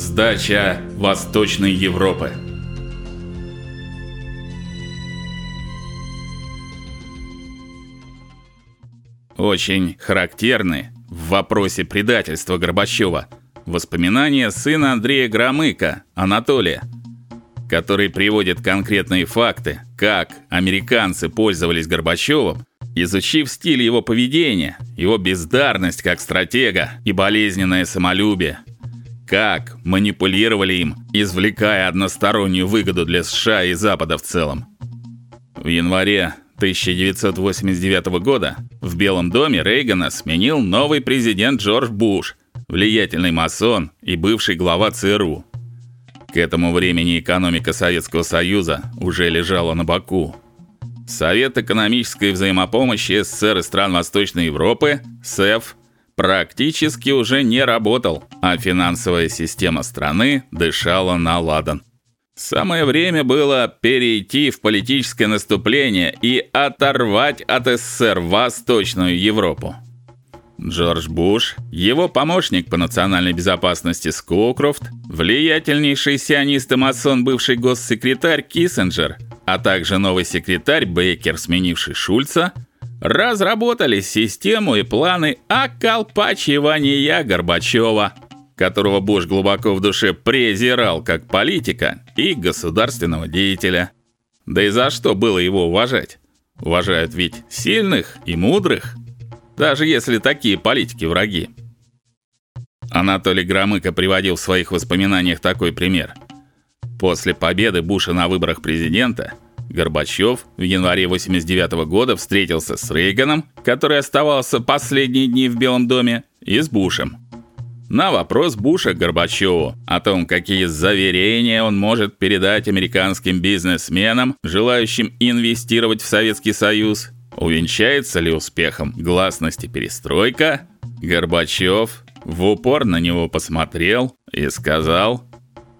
Сдача Восточной Европы. Очень характерны в вопросе предательства Горбачева воспоминания сына Андрея Громыка, Анатолия, который приводит конкретные факты, как американцы пользовались Горбачевым, изучив стиль его поведения, его бездарность как стратега и болезненное самолюбие, как манипулировали им, извлекая одностороннюю выгоду для США и Запада в целом. В январе 1989 года в Белом доме Рейгана сменил новый президент Джордж Буш, влиятельный масон и бывший глава ЦРУ. К этому времени экономика Советского Союза уже лежала на боку. Совет экономической взаимопомощи СССР и стран Восточной Европы, СЭФ, практически уже не работал, а финансовая система страны дышала на ладан. Самое время было перейти в политическое наступление и оторвать от СССР Восточную Европу. Джордж Буш, его помощник по национальной безопасности Скоукрофт, влиятельнейший сионист и масон бывший госсекретарь Киссинджер, а также новый секретарь Бейкер, сменивший Шульца, разработали систему и планы околпачивания Горбачева, которого Буш глубоко в душе презирал как политика и государственного деятеля. Да и за что было его уважать? Уважают ведь сильных и мудрых даже если такие политики враги. Анатолий Громыко приводил в своих воспоминаниях такой пример. После победы Буша на выборах президента Горбачев в январе 89 -го года встретился с Рейганом, который оставался последние дни в Белом доме, и с Бушем. На вопрос Буша Горбачеву о том, какие заверения он может передать американским бизнесменам, желающим инвестировать в Советский Союз, Увенчается ли успехом гласность и перестройка? Горбачев в упор на него посмотрел и сказал: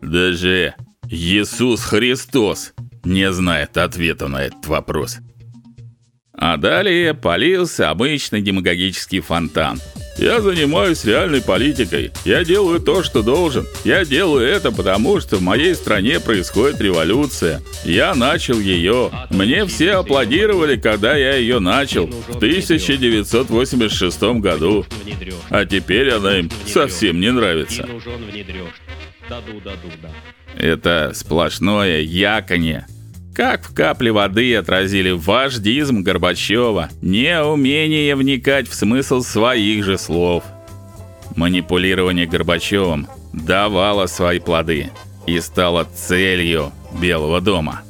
"Даже Иисус Христос не знает ответа на этот вопрос". А далее полился обычный демагогический фонтан. Я занимаюсь реальной политикой. Я делаю то, что должен. Я делаю это потому, что в моей стране происходит революция. Я начал ее. Мне все аплодировали, когда я ее начал в 1986 году. А теперь она им совсем не нравится. Это сплошное яконье как в капле воды отразили вождизм Горбачева, неумение вникать в смысл своих же слов. Манипулирование Горбачевым давало свои плоды и стало целью Белого дома.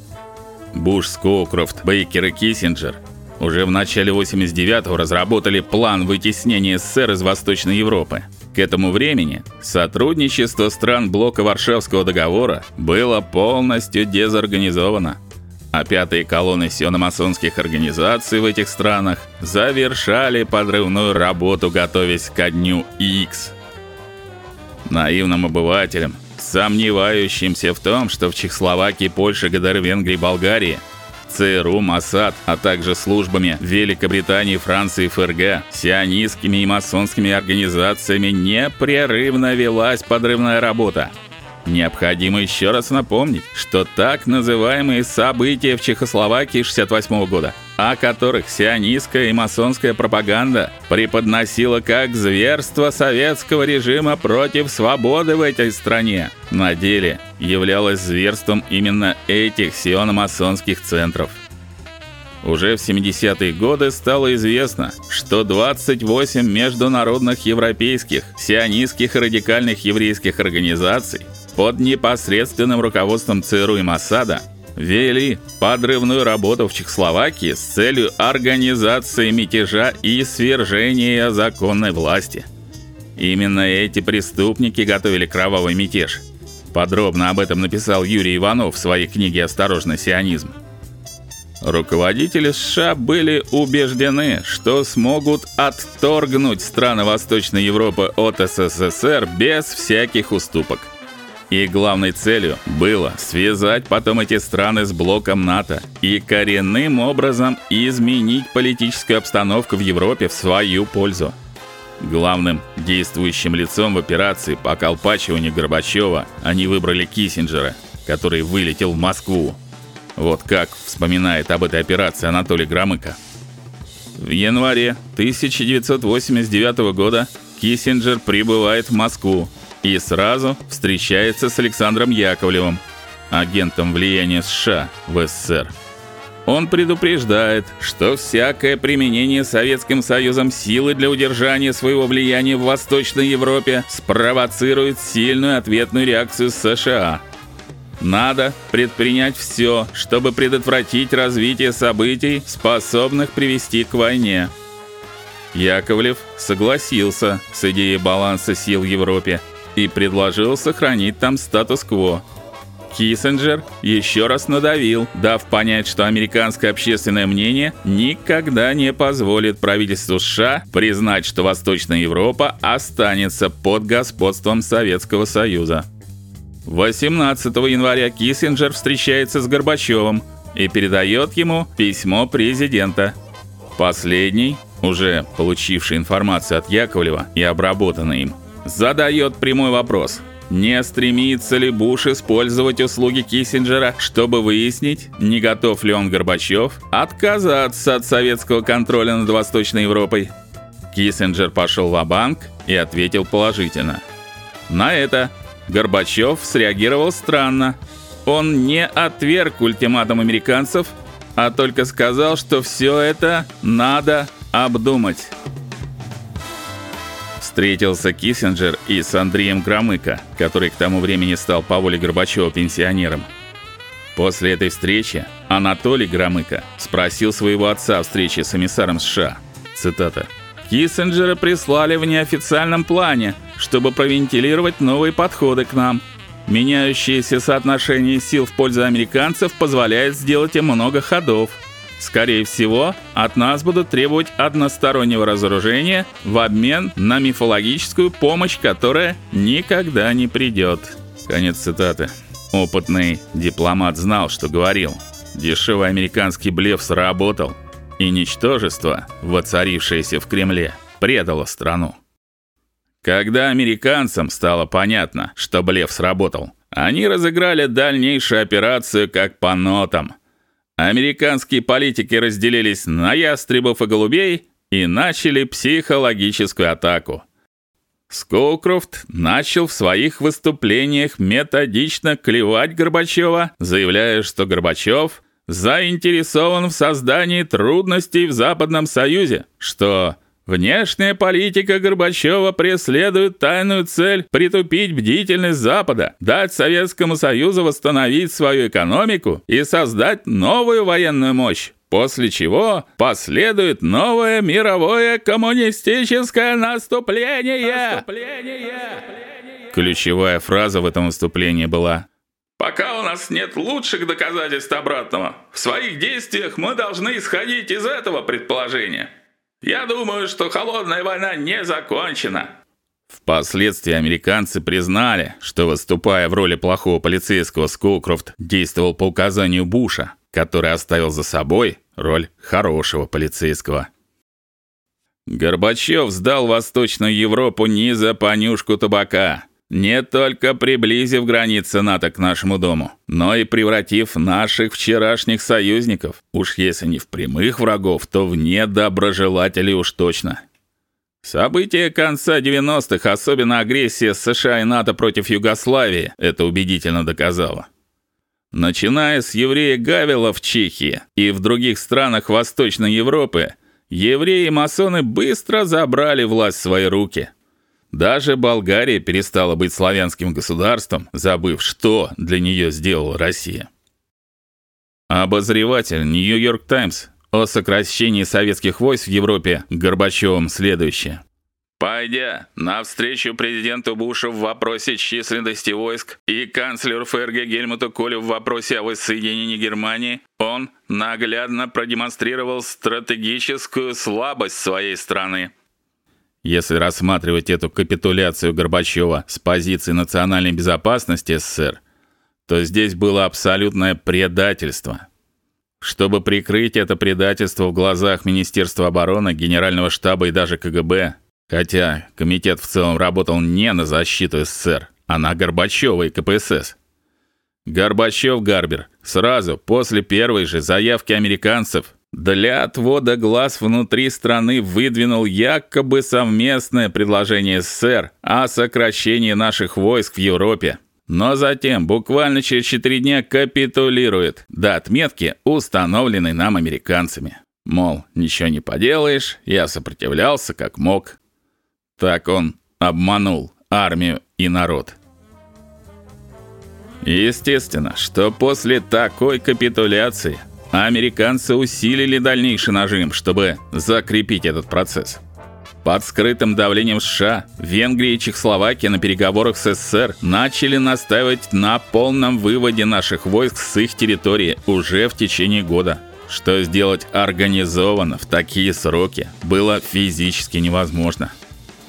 Буш, Скоукрофт, Бейкер и Киссинджер уже в начале 89-го разработали план вытеснения СССР из Восточной Европы. К этому времени сотрудничество стран блока Варшавского договора было полностью дезорганизовано а пятые колонны сиономасонских организаций в этих странах завершали подрывную работу, готовясь ко дню X. Наивным обывателям, сомневающимся в том, что в Чехословакии, Польше, ГДР, Венгрии, Болгарии ЦРУ, МОСАД, а также службами Великобритании, Франции, ФРГ, сионистскими и масонскими организациями непрерывно велась подрывная работа. Необходимо еще раз напомнить, что так называемые события в Чехословакии 68 года, о которых сионистская и масонская пропаганда преподносила как зверство советского режима против свободы в этой стране, на деле являлось зверством именно этих сиономасонских центров. Уже в 70-е годы стало известно, что 28 международных европейских сионистских радикальных еврейских организаций под непосредственным руководством ЦРУ и МОСАДа вели подрывную работу в Чехословакии с целью организации мятежа и свержения законной власти. Именно эти преступники готовили кровавый мятеж. Подробно об этом написал Юрий Иванов в своей книге Осторожно, сионизм. Руководители США были убеждены, что смогут отторгнуть страны Восточной Европы от СССР без всяких уступок. И главной целью было связать потом эти страны с блоком НАТО и коренным образом изменить политическую обстановку в Европе в свою пользу. Главным действующим лицом в операции по колпачиванию Горбачева они выбрали Киссинджера, который вылетел в Москву. Вот как вспоминает об этой операции Анатолий Громыко. В январе 1989 года Киссинджер прибывает в Москву и сразу встречается с Александром Яковлевым, агентом влияния США в СССР. Он предупреждает, что всякое применение Советским Союзом силы для удержания своего влияния в Восточной Европе спровоцирует сильную ответную реакцию США. Надо предпринять все, чтобы предотвратить развитие событий, способных привести к войне. Яковлев согласился с идеей баланса сил в Европе и предложил сохранить там статус-кво. Киссинджер еще раз надавил, дав понять, что американское общественное мнение никогда не позволит правительству США признать, что Восточная Европа останется под господством Советского Союза. 18 января Киссинджер встречается с Горбачевым и передает ему письмо президента. Последний, уже получивший информацию от Яковлева и обработанный им, задает прямой вопрос: не стремится ли Буш использовать услуги Киссинджера, чтобы выяснить, не готов ли он Горбачев отказаться от советского контроля над Восточной Европой? Киссинджер пошел в банк и ответил положительно. На это Горбачев среагировал странно. Он не отверг ультиматум американцев, а только сказал, что все это надо обдумать встретился Киссинджер и с Андреем Громыко, который к тому времени стал по воле Горбачева пенсионером. После этой встречи Анатолий Громыко спросил своего отца о встрече с эмиссаром США. Цитата: Киссинджера прислали в неофициальном плане, чтобы провентилировать новые подходы к нам. Меняющееся соотношение сил в пользу американцев позволяет сделать им много ходов. Скорее всего, от нас будут требовать одностороннего разоружения в обмен на мифологическую помощь, которая никогда не придет. Конец цитаты. Опытный дипломат знал, что говорил. Дешевый американский блеф сработал, и ничтожество, воцарившееся в Кремле, предало страну. Когда американцам стало понятно, что блеф сработал, они разыграли дальнейшую операцию как по нотам – Американские политики разделились на ястребов и голубей и начали психологическую атаку. Скоукрофт начал в своих выступлениях методично клевать Горбачева, заявляя, что Горбачев заинтересован в создании трудностей в Западном Союзе, что Внешняя политика Горбачева преследует тайную цель притупить бдительность Запада, дать Советскому Союзу восстановить свою экономику и создать новую военную мощь. После чего последует новое мировое коммунистическое наступление. наступление. Ключевая фраза в этом выступлении была: Пока у нас нет лучших доказательств обратного, в своих действиях мы должны исходить из этого предположения. Я думаю, что холодная война не закончена. Впоследствии американцы признали, что выступая в роли плохого полицейского Скоукрофт действовал по указанию Буша, который оставил за собой роль хорошего полицейского. Горбачев сдал Восточную Европу не за понюшку табака, не только приблизив границы НАТО к нашему дому, но и превратив наших вчерашних союзников, уж если не в прямых врагов, то в недоброжелателей уж точно. События конца 90-х, особенно агрессия США и НАТО против Югославии, это убедительно доказало. Начиная с еврея Гавела в Чехии и в других странах Восточной Европы, евреи и масоны быстро забрали власть в свои руки – даже Болгария перестала быть славянским государством, забыв, что для нее сделала Россия. Обозреватель New York Times о сокращении советских войск в Европе Горбачевым следующее. Пойдя навстречу президенту Бушу в вопросе численности войск и канцлеру ФРГ Гельмуту Колю в вопросе о воссоединении Германии, он наглядно продемонстрировал стратегическую слабость своей страны. Если рассматривать эту капитуляцию Горбачева с позиции национальной безопасности СССР, то здесь было абсолютное предательство. Чтобы прикрыть это предательство в глазах Министерства обороны, Генерального штаба и даже КГБ, Хотя комитет в целом работал не на защиту СССР, а на Горбачёва и КПСС. Горбачёв-Гарбер сразу после первой же заявки американцев для отвода глаз внутри страны выдвинул якобы совместное предложение СССР о сокращении наших войск в Европе. Но затем, буквально через 4 дня, капитулирует до отметки, установленной нам американцами. Мол, ничего не поделаешь, я сопротивлялся как мог. Так он обманул армию и народ. Естественно, что после такой капитуляции американцы усилили дальнейший нажим, чтобы закрепить этот процесс. Под скрытым давлением США Венгрия и Чехословакия на переговорах с СССР начали настаивать на полном выводе наших войск с их территории уже в течение года. Что сделать организованно в такие сроки было физически невозможно.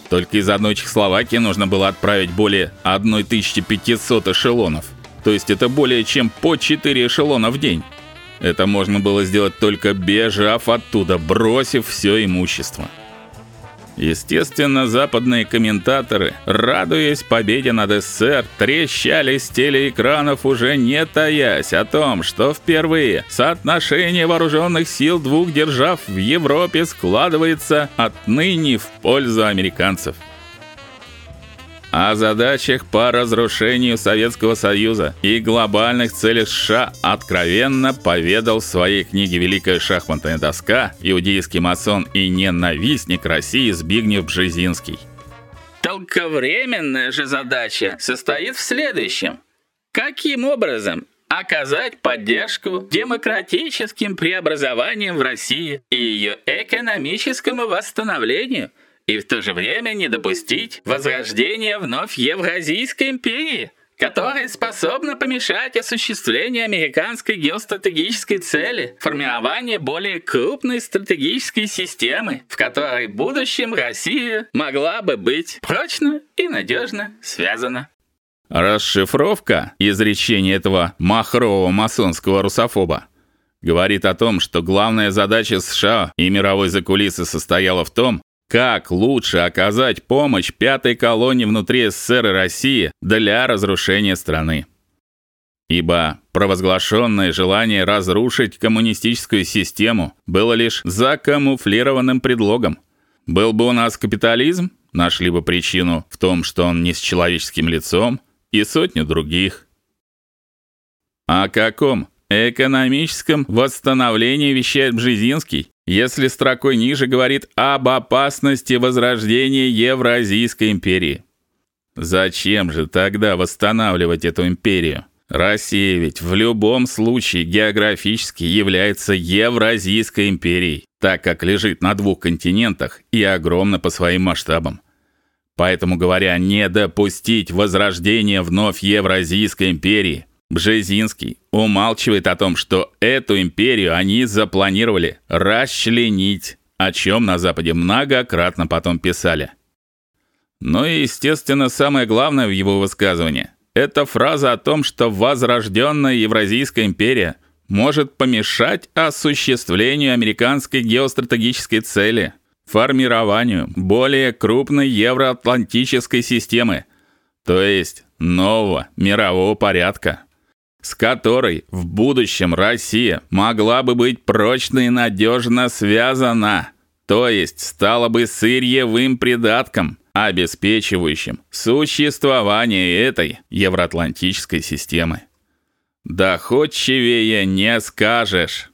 Только из одной Чехословакии нужно было отправить более 1500 эшелонов. То есть это более чем по 4 эшелона в день. Это можно было сделать только бежав оттуда, бросив все имущество. Естественно, западные комментаторы, радуясь победе над СССР, трещали с телеэкранов уже не таясь о том, что впервые соотношение вооруженных сил двух держав в Европе складывается отныне в пользу американцев о задачах по разрушению Советского Союза и глобальных целях США откровенно поведал в своей книге Великая шахматная доска иудейский масон и ненавистник России Збигнев Бжезинский. Долговременная же задача состоит в следующем: каким образом оказать поддержку демократическим преобразованиям в России и ее экономическому восстановлению – и в то же время не допустить возрождения вновь Евразийской империи, которая способна помешать осуществлению американской геостратегической цели формирования более крупной стратегической системы, в которой в будущем Россия могла бы быть прочно и надежно связана. Расшифровка изречения этого махрового масонского русофоба говорит о том, что главная задача США и мировой закулисы состояла в том, как лучше оказать помощь пятой колонии внутри СССР и России для разрушения страны? Ибо провозглашенное желание разрушить коммунистическую систему было лишь закамуфлированным предлогом. Был бы у нас капитализм, нашли бы причину в том, что он не с человеческим лицом, и сотню других. О каком экономическом восстановлении вещает Бжезинский, если строкой ниже говорит об опасности возрождения Евразийской империи. Зачем же тогда восстанавливать эту империю? Россия ведь в любом случае географически является Евразийской империей, так как лежит на двух континентах и огромна по своим масштабам. Поэтому говоря не допустить возрождения вновь Евразийской империи, Бжезинский умалчивает о том, что эту империю они запланировали расчленить, о чем на западе многократно потом писали. Но и, естественно, самое главное в его высказывании это фраза о том, что возрожденная Евразийская империя может помешать осуществлению американской геостратегической цели формированию более крупной евроатлантической системы, то есть нового мирового порядка с которой в будущем Россия могла бы быть прочно и надежно связана, то есть стала бы сырьевым придатком, обеспечивающим существование этой евроатлантической системы. Доходчивее не скажешь.